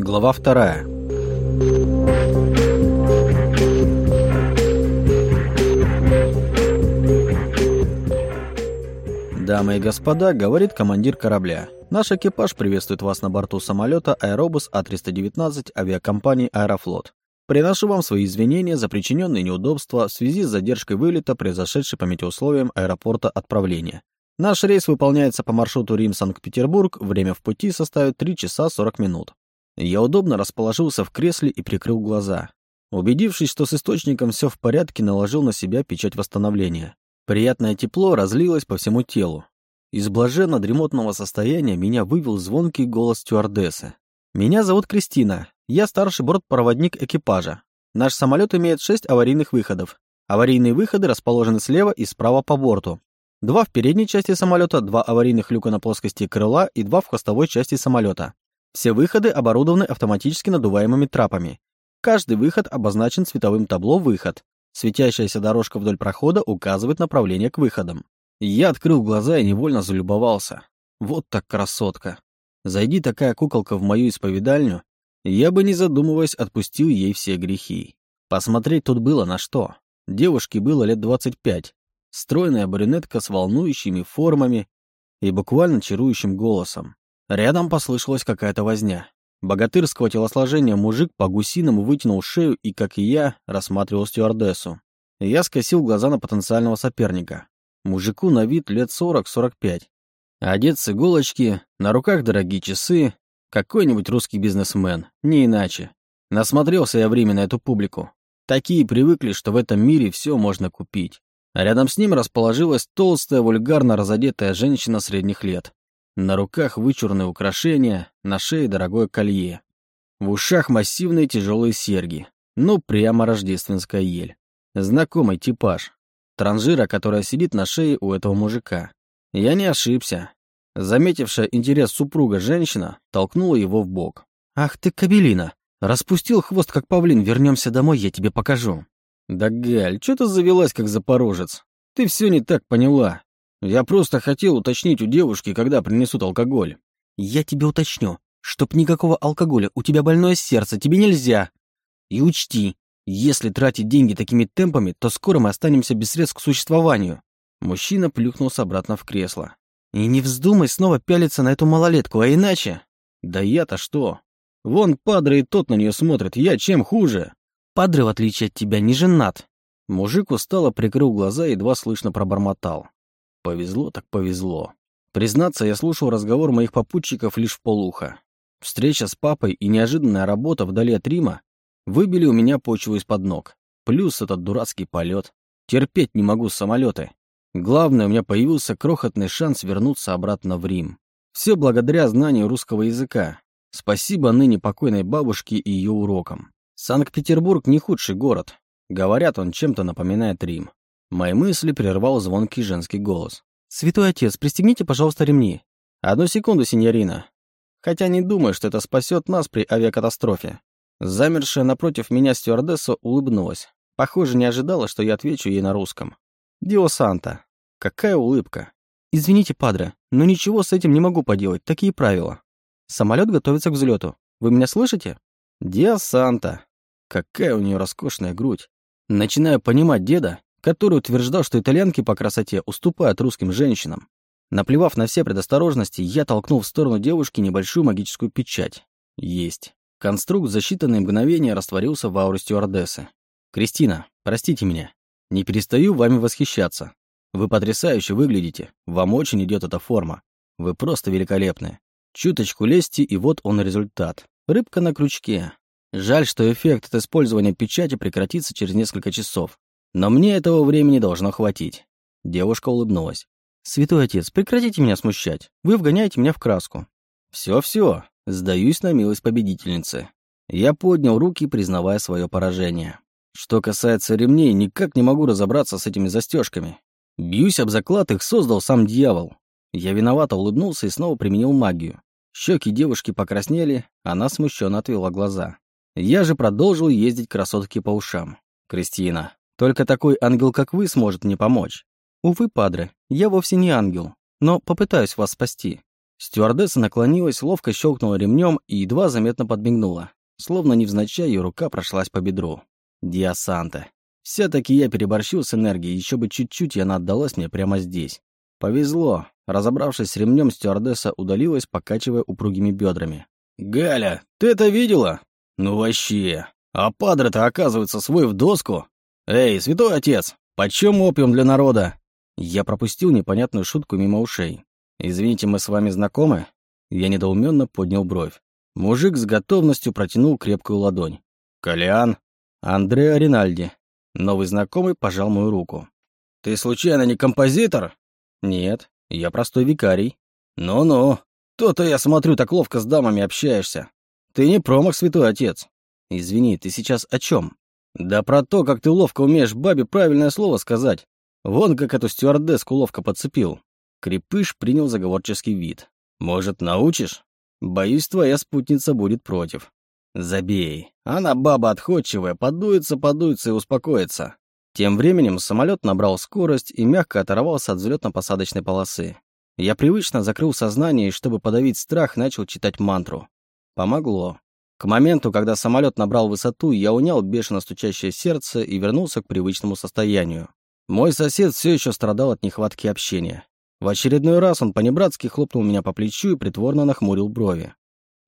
Глава вторая. Дамы и господа, говорит командир корабля. Наш экипаж приветствует вас на борту самолета Аэробус А319 авиакомпании Аэрофлот. Приношу вам свои извинения за причиненные неудобства в связи с задержкой вылета, произошедшей по метеоусловиям аэропорта отправления. Наш рейс выполняется по маршруту Рим-Санкт-Петербург, время в пути составит 3 часа 40 минут. Я удобно расположился в кресле и прикрыл глаза. Убедившись, что с источником все в порядке, наложил на себя печать восстановления. Приятное тепло разлилось по всему телу. Из блаженно-дремотного состояния меня вывел звонкий голос стюардессы. «Меня зовут Кристина. Я старший бортпроводник экипажа. Наш самолет имеет шесть аварийных выходов. Аварийные выходы расположены слева и справа по борту. Два в передней части самолета, два аварийных люка на плоскости крыла и два в хвостовой части самолета. Все выходы оборудованы автоматически надуваемыми трапами. Каждый выход обозначен цветовым табло «Выход». Светящаяся дорожка вдоль прохода указывает направление к выходам. Я открыл глаза и невольно залюбовался. Вот так красотка. Зайди такая куколка в мою исповедальню, я бы, не задумываясь, отпустил ей все грехи. Посмотреть тут было на что. Девушке было лет 25. Стройная брюнетка с волнующими формами и буквально чарующим голосом. Рядом послышалась какая-то возня. Богатырского телосложения мужик по-гусиному вытянул шею и, как и я, рассматривал стюардессу. Я скосил глаза на потенциального соперника. Мужику на вид лет 40-45. Одет с иголочки, на руках дорогие часы. Какой-нибудь русский бизнесмен, не иначе. Насмотрелся я время на эту публику. Такие привыкли, что в этом мире все можно купить. А рядом с ним расположилась толстая, вульгарно разодетая женщина средних лет. На руках вычурные украшения, на шее дорогое колье. В ушах массивные тяжелые серьги. Ну, прямо рождественская ель. Знакомый типаж. Транжира, которая сидит на шее у этого мужика. Я не ошибся. Заметившая интерес супруга женщина толкнула его в бок. «Ах ты, кабелина! Распустил хвост, как павлин, вернемся домой, я тебе покажу». «Да, Галь, что ты завелась, как запорожец? Ты все не так поняла. Я просто хотел уточнить у девушки, когда принесут алкоголь. Я тебе уточню, чтоб никакого алкоголя, у тебя больное сердце, тебе нельзя. И учти, если тратить деньги такими темпами, то скоро мы останемся без средств к существованию. Мужчина плюхнулся обратно в кресло. И не вздумай снова пялиться на эту малолетку, а иначе... Да я-то что? Вон Падре и тот на нее смотрит, я чем хуже? Падре, в отличие от тебя, не женат. Мужик устало прикрыл глаза и едва слышно пробормотал. Повезло так повезло. Признаться, я слушал разговор моих попутчиков лишь в полуха. Встреча с папой и неожиданная работа вдали от Рима выбили у меня почву из-под ног. Плюс этот дурацкий полет. Терпеть не могу самолеты. Главное, у меня появился крохотный шанс вернуться обратно в Рим. Все благодаря знанию русского языка. Спасибо ныне покойной бабушке и ее урокам. Санкт-Петербург не худший город. Говорят, он чем-то напоминает Рим. Мои мысли прервал звонкий женский голос. «Святой отец, пристегните, пожалуйста, ремни». «Одну секунду, сеньорина. Хотя не думаю, что это спасет нас при авиакатастрофе». Замершая напротив меня стюардесса улыбнулась. Похоже, не ожидала, что я отвечу ей на русском. «Дио Санта». Какая улыбка. «Извините, падре, но ничего с этим не могу поделать, такие правила. Самолет готовится к взлету. Вы меня слышите?» «Дио Санта». Какая у нее роскошная грудь. Начинаю понимать деда который утверждал, что итальянки по красоте уступают русским женщинам. Наплевав на все предосторожности, я толкнул в сторону девушки небольшую магическую печать. Есть. Конструкт за считанные мгновения растворился в ауре стюардессы. «Кристина, простите меня. Не перестаю вами восхищаться. Вы потрясающе выглядите. Вам очень идет эта форма. Вы просто великолепны. Чуточку лести, и вот он результат. Рыбка на крючке. Жаль, что эффект от использования печати прекратится через несколько часов. Но мне этого времени должно хватить. Девушка улыбнулась. «Святой отец, прекратите меня смущать. Вы вгоняете меня в краску». «Все-все, сдаюсь на милость победительницы». Я поднял руки, признавая свое поражение. Что касается ремней, никак не могу разобраться с этими застежками. Бьюсь об заклад, их создал сам дьявол. Я виновато улыбнулся и снова применил магию. Щеки девушки покраснели, она смущенно отвела глаза. Я же продолжил ездить красотки по ушам. «Кристина, только такой ангел, как вы, сможет мне помочь. Увы, падре, я вовсе не ангел, но попытаюсь вас спасти. Стюардесса наклонилась, ловко щелкнула ремнем и едва заметно подмигнула. Словно невзначай ее рука прошлась по бедру. Диасанта. Все-таки я переборщил с энергией, еще бы чуть-чуть, и она отдалась мне прямо здесь. Повезло. Разобравшись с ремнем, стюардесса удалилась, покачивая упругими бедрами. «Галя, ты это видела? Ну вообще. А падре-то, оказывается, свой в доску. Эй, святой отец, почем опиум для народа?» Я пропустил непонятную шутку мимо ушей. «Извините, мы с вами знакомы?» Я недоуменно поднял бровь. Мужик с готовностью протянул крепкую ладонь. «Колян?» «Андреа Ринальди». Новый знакомый пожал мою руку. «Ты случайно не композитор?» «Нет, я простой викарий». «Ну-ну, то-то я смотрю, так ловко с дамами общаешься. Ты не промах, святой отец». «Извини, ты сейчас о чем? «Да про то, как ты ловко умеешь бабе правильное слово сказать. Вон как эту стюардесску ловко подцепил». Крепыш принял заговорческий вид. «Может, научишь? Боюсь, твоя спутница будет против». «Забей. Она баба отходчивая, подуется, подуется и успокоится». Тем временем самолет набрал скорость и мягко оторвался от взлетно-посадочной полосы. Я привычно закрыл сознание и, чтобы подавить страх, начал читать мантру. Помогло. К моменту, когда самолет набрал высоту, я унял бешено стучащее сердце и вернулся к привычному состоянию. Мой сосед все еще страдал от нехватки общения. В очередной раз он понебратски хлопнул меня по плечу и притворно нахмурил брови.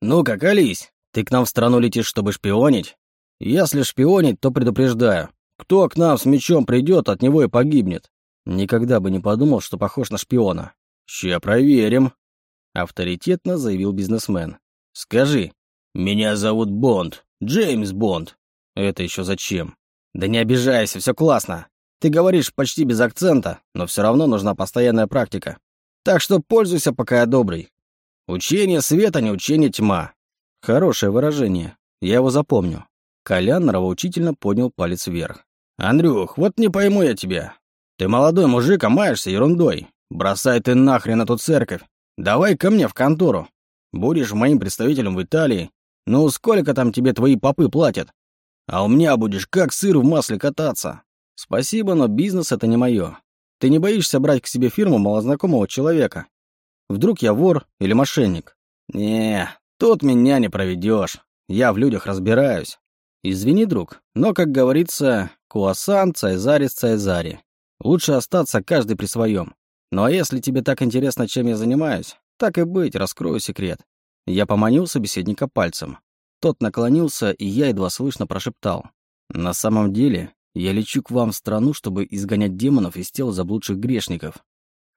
«Ну-ка, колись! Ты к нам в страну летишь, чтобы шпионить? Если шпионить, то предупреждаю. Кто к нам с мечом придет, от него и погибнет. Никогда бы не подумал, что похож на шпиона. Ща проверим», — авторитетно заявил бизнесмен. «Скажи, «Меня зовут Бонд. Джеймс Бонд». «Это еще зачем?» «Да не обижайся, все классно. Ты говоришь почти без акцента, но все равно нужна постоянная практика. Так что пользуйся, пока я добрый. Учение света, не учение тьма». Хорошее выражение. Я его запомню. Колян нравоучительно поднял палец вверх. «Андрюх, вот не пойму я тебя. Ты молодой мужик, а маешься ерундой. Бросай ты нахрен эту церковь. Давай ко мне в контору. Будешь моим представителем в Италии, ну, сколько там тебе твои попы платят? А у меня будешь как сыр в масле кататься. Спасибо, но бизнес — это не мое. Ты не боишься брать к себе фирму малознакомого человека? Вдруг я вор или мошенник? Не, тут меня не проведешь. Я в людях разбираюсь. Извини, друг, но, как говорится, куасан, цайзарис, цайзари. Лучше остаться каждый при своем. Ну а если тебе так интересно, чем я занимаюсь, так и быть, раскрою секрет. Я поманил собеседника пальцем. Тот наклонился, и я едва слышно прошептал. «На самом деле, я лечу к вам в страну, чтобы изгонять демонов из тел заблудших грешников».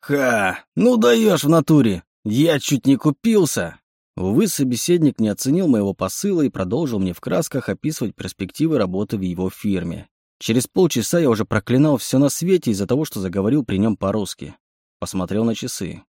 «Ха! Ну даешь в натуре! Я чуть не купился!» Увы, собеседник не оценил моего посыла и продолжил мне в красках описывать перспективы работы в его фирме. Через полчаса я уже проклинал все на свете из-за того, что заговорил при нем по-русски. Посмотрел на часы.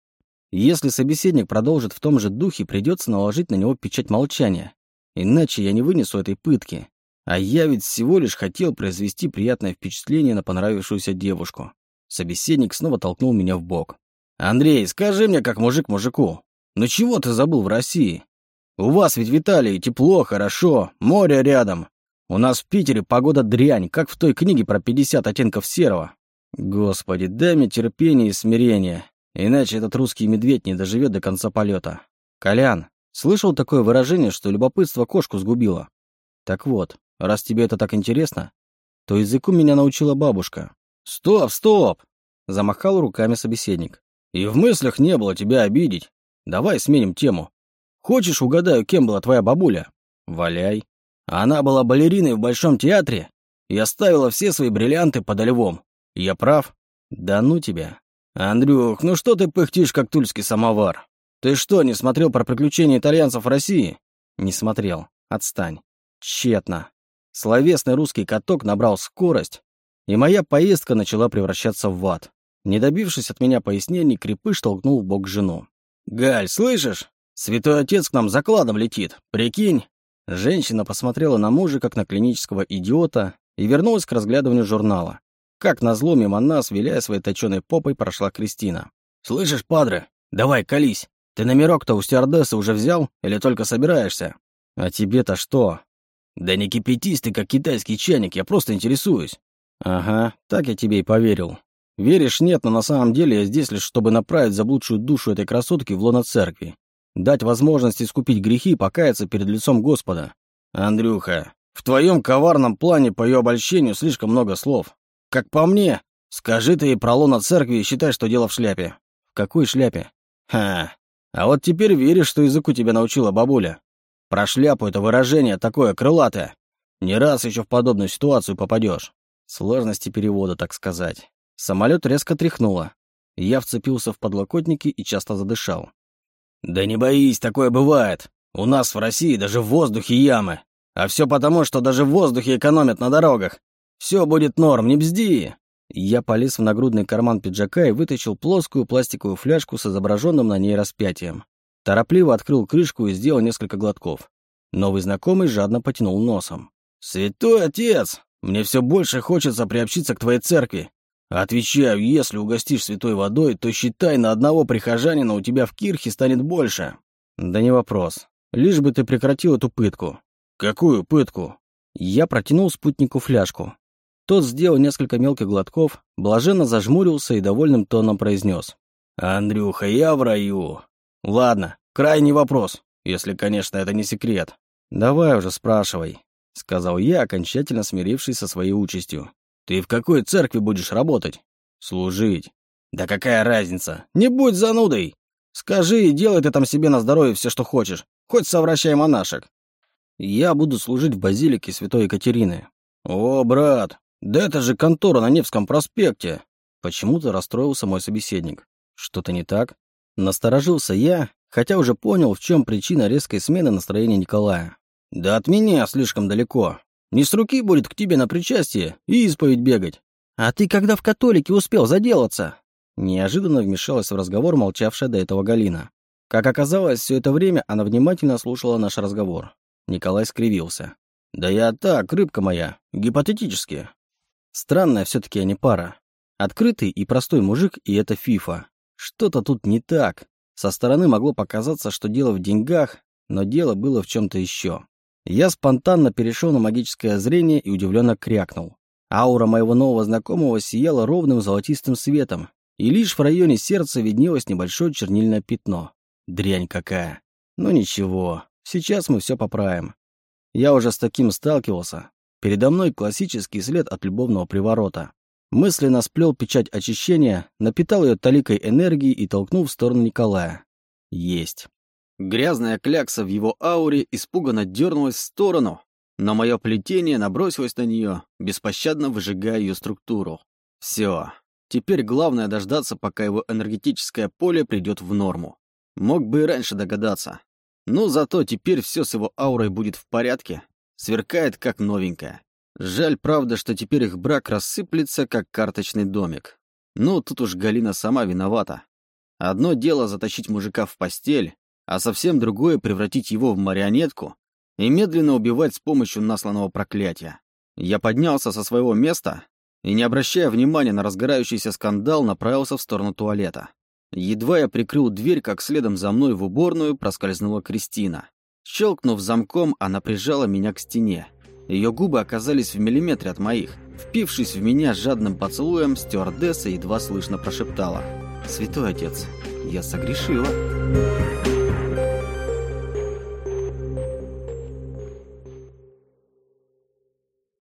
Если собеседник продолжит в том же духе, придется наложить на него печать молчания. Иначе я не вынесу этой пытки. А я ведь всего лишь хотел произвести приятное впечатление на понравившуюся девушку. Собеседник снова толкнул меня в бок. «Андрей, скажи мне, как мужик мужику, ну чего ты забыл в России? У вас ведь в Италии тепло, хорошо, море рядом. У нас в Питере погода дрянь, как в той книге про 50 оттенков серого. Господи, дай мне терпение и смирение. Иначе этот русский медведь не доживет до конца полета. Колян, слышал такое выражение, что любопытство кошку сгубило? Так вот, раз тебе это так интересно, то языку меня научила бабушка. Стоп, стоп! Замахал руками собеседник. И в мыслях не было тебя обидеть. Давай сменим тему. Хочешь, угадаю, кем была твоя бабуля? Валяй. Она была балериной в Большом театре и оставила все свои бриллианты под львом. Я прав? Да ну тебя. «Андрюх, ну что ты пыхтишь, как тульский самовар? Ты что, не смотрел про приключения итальянцев в России?» «Не смотрел. Отстань. Тщетно. Словесный русский каток набрал скорость, и моя поездка начала превращаться в ад. Не добившись от меня пояснений, крепыш толкнул в бок жену. «Галь, слышишь? Святой отец к нам закладом летит. Прикинь?» Женщина посмотрела на мужа, как на клинического идиота, и вернулась к разглядыванию журнала. Как назло мимо нас, виляя своей точеной попой, прошла Кристина. «Слышишь, падре, давай, колись. Ты номерок-то у стюардессы уже взял или только собираешься?» «А тебе-то что?» «Да не кипятись ты, как китайский чайник, я просто интересуюсь». «Ага, так я тебе и поверил. Веришь, нет, но на самом деле я здесь лишь, чтобы направить заблудшую душу этой красотки в лоно церкви. Дать возможность искупить грехи и покаяться перед лицом Господа. Андрюха, в твоем коварном плане по ее обольщению слишком много слов. Как по мне, скажи ты про лоно церкви и считай, что дело в шляпе. В какой шляпе? Ха, а вот теперь веришь, что языку тебя научила бабуля. Про шляпу это выражение такое крылатое. Не раз еще в подобную ситуацию попадешь. Сложности перевода, так сказать. Самолет резко тряхнуло. Я вцепился в подлокотники и часто задышал. «Да не боись, такое бывает. У нас в России даже в воздухе ямы. А все потому, что даже в воздухе экономят на дорогах. Все будет норм, не бзди!» Я полез в нагрудный карман пиджака и вытащил плоскую пластиковую фляжку с изображенным на ней распятием. Торопливо открыл крышку и сделал несколько глотков. Новый знакомый жадно потянул носом. «Святой отец! Мне все больше хочется приобщиться к твоей церкви. Отвечаю, если угостишь святой водой, то считай, на одного прихожанина у тебя в кирхе станет больше. Да не вопрос. Лишь бы ты прекратил эту пытку. Какую пытку? Я протянул спутнику фляжку. Тот сделал несколько мелких глотков, блаженно зажмурился и довольным тоном произнес. «Андрюха, я в раю». «Ладно, крайний вопрос, если, конечно, это не секрет». «Давай уже спрашивай», — сказал я, окончательно смирившись со своей участью. Ты в какой церкви будешь работать? Служить. Да какая разница? Не будь занудой. Скажи и делай ты там себе на здоровье все, что хочешь. Хоть совращай монашек. Я буду служить в базилике Святой Екатерины. О, брат, да это же контора на Невском проспекте. Почему-то расстроился мой собеседник. Что-то не так? Насторожился я, хотя уже понял, в чем причина резкой смены настроения Николая. Да от меня слишком далеко. Не с руки будет к тебе на причастие и исповедь бегать. А ты когда в католике успел заделаться?» Неожиданно вмешалась в разговор молчавшая до этого Галина. Как оказалось, все это время она внимательно слушала наш разговор. Николай скривился. «Да я так, рыбка моя, гипотетически». Странная все-таки они пара. Открытый и простой мужик, и это фифа. Что-то тут не так. Со стороны могло показаться, что дело в деньгах, но дело было в чем-то еще. Я спонтанно перешел на магическое зрение и удивленно крякнул. Аура моего нового знакомого сияла ровным золотистым светом, и лишь в районе сердца виднелось небольшое чернильное пятно. Дрянь какая. Ну ничего, сейчас мы все поправим. Я уже с таким сталкивался. Передо мной классический след от любовного приворота. Мысленно сплел печать очищения, напитал ее таликой энергии и толкнул в сторону Николая. Есть. Грязная клякса в его ауре испуганно дернулась в сторону, но мое плетение набросилось на нее, беспощадно выжигая ее структуру. Все. Теперь главное дождаться, пока его энергетическое поле придет в норму. Мог бы и раньше догадаться. Но зато теперь все с его аурой будет в порядке. Сверкает как новенькая. Жаль, правда, что теперь их брак рассыплется, как карточный домик. Ну, тут уж Галина сама виновата. Одно дело затащить мужика в постель, а совсем другое — превратить его в марионетку и медленно убивать с помощью насланного проклятия. Я поднялся со своего места и, не обращая внимания на разгорающийся скандал, направился в сторону туалета. Едва я прикрыл дверь, как следом за мной в уборную проскользнула Кристина. Щелкнув замком, она прижала меня к стене. Ее губы оказались в миллиметре от моих. Впившись в меня жадным поцелуем, стюардесса едва слышно прошептала. «Святой отец, я согрешила».